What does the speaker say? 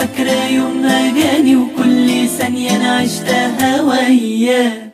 فاكرة يوم ما جاني وكل ثانية أنا عشتها وياه